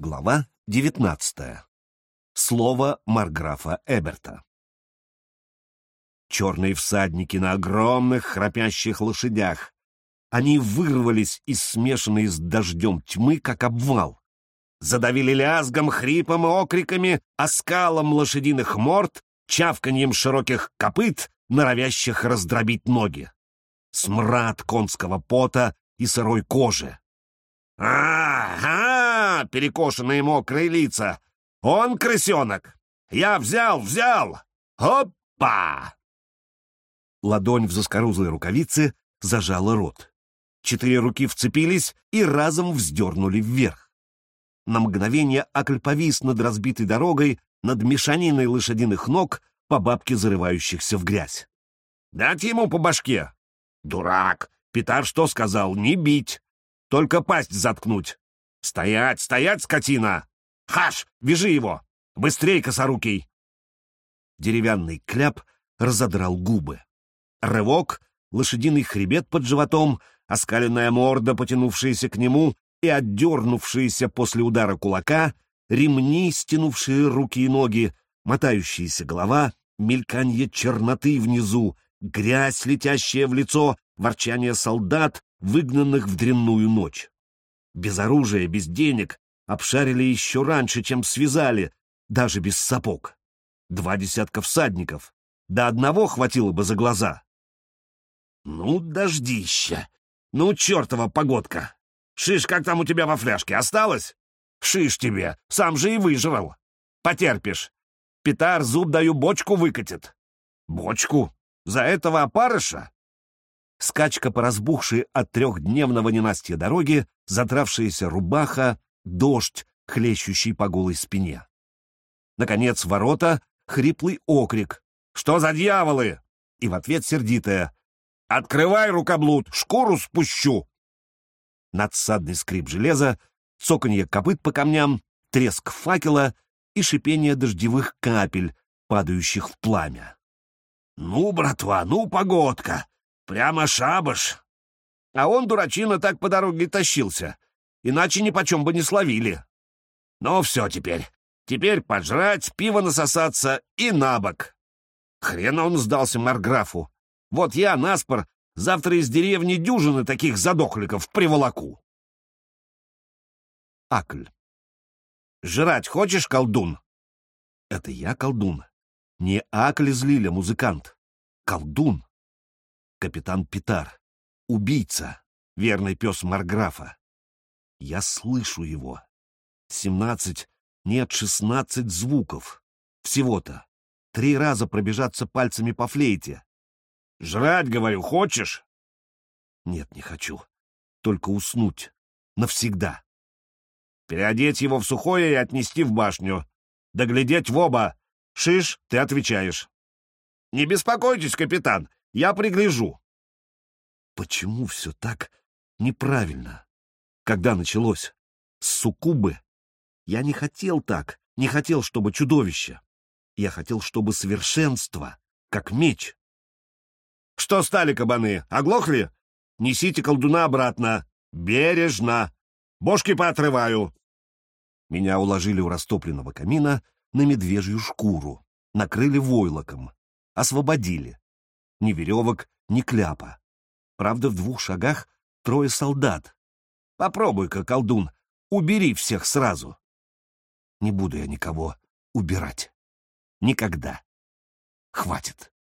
Глава 19. Слово Марграфа Эберта. Черные всадники на огромных храпящих лошадях. Они вырвались из смешанной с дождем тьмы, как обвал. Задавили лязгом, хрипом и окриками, оскалом лошадиных морд, чавканьем широких копыт, норовящих раздробить ноги. Смрад конского пота и сырой кожи. «А-а-а!» — перекошенные мокрые лица. «Он крысенок! Я взял, взял! Опа!» Ладонь в заскорузлой рукавице зажала рот. Четыре руки вцепились и разом вздернули вверх. На мгновение Акль повис над разбитой дорогой, над мешаниной лошадиных ног, по бабке зарывающихся в грязь. «Дать ему по башке!» «Дурак! Питар что сказал? Не бить! Только пасть заткнуть. Стоять, стоять, скотина! Хаш, вяжи его! Быстрей, косорукий!» Деревянный кляп разодрал губы. Рывок, лошадиный хребет под животом, оскаленная морда, потянувшаяся к нему, и отдернувшиеся после удара кулака, ремни, стянувшие руки и ноги, мотающаяся голова, мельканье черноты внизу, грязь, летящая в лицо, ворчание солдат, выгнанных в дрянную ночь. Без оружия, без денег, обшарили еще раньше, чем связали, даже без сапог. Два десятка всадников. До одного хватило бы за глаза. Ну, дождища! Ну, чертова погодка! Шиш, как там у тебя во фляжке, осталось? Шиш тебе, сам же и выжрал. Потерпишь. Питар зуб даю бочку выкатит. Бочку? За этого опарыша? Скачка по разбухшей от трехдневного ненастья дороги, затравшаяся рубаха, дождь, хлещущий по голой спине. Наконец, ворота, хриплый окрик. «Что за дьяволы?» И в ответ сердитая. «Открывай, рукоблуд, шкуру спущу!» Надсадный скрип железа, цоканье копыт по камням, треск факела и шипение дождевых капель, падающих в пламя. «Ну, братва, ну, погодка!» Прямо шабаш. А он, дурачина, так по дороге тащился. Иначе ни почем бы не словили. Ну, все теперь. Теперь пожрать, пиво насосаться и на бок. Хрена он сдался Марграфу. Вот я, наспор, завтра из деревни дюжины таких задохликов приволоку. Акль. «Жрать хочешь, колдун?» «Это я колдун. Не Акль из Лиля, музыкант. Колдун капитан Питар, убийца, верный пес Марграфа. Я слышу его. Семнадцать, нет, шестнадцать звуков. Всего-то. Три раза пробежаться пальцами по флейте. «Жрать, говорю, хочешь?» «Нет, не хочу. Только уснуть. Навсегда. Переодеть его в сухое и отнести в башню. Доглядеть в оба. Шиш, ты отвечаешь». «Не беспокойтесь, капитан. Я пригляжу. Почему все так неправильно? Когда началось? С суккубы? Я не хотел так, не хотел, чтобы чудовище. Я хотел, чтобы совершенство, как меч. Что стали кабаны, оглохли? Несите колдуна обратно. Бережно. Бошки поотрываю. Меня уложили у растопленного камина на медвежью шкуру, накрыли войлоком, освободили ни веревок, ни кляпа. Правда, в двух шагах трое солдат. Попробуй-ка, колдун, убери всех сразу. Не буду я никого убирать. Никогда. Хватит.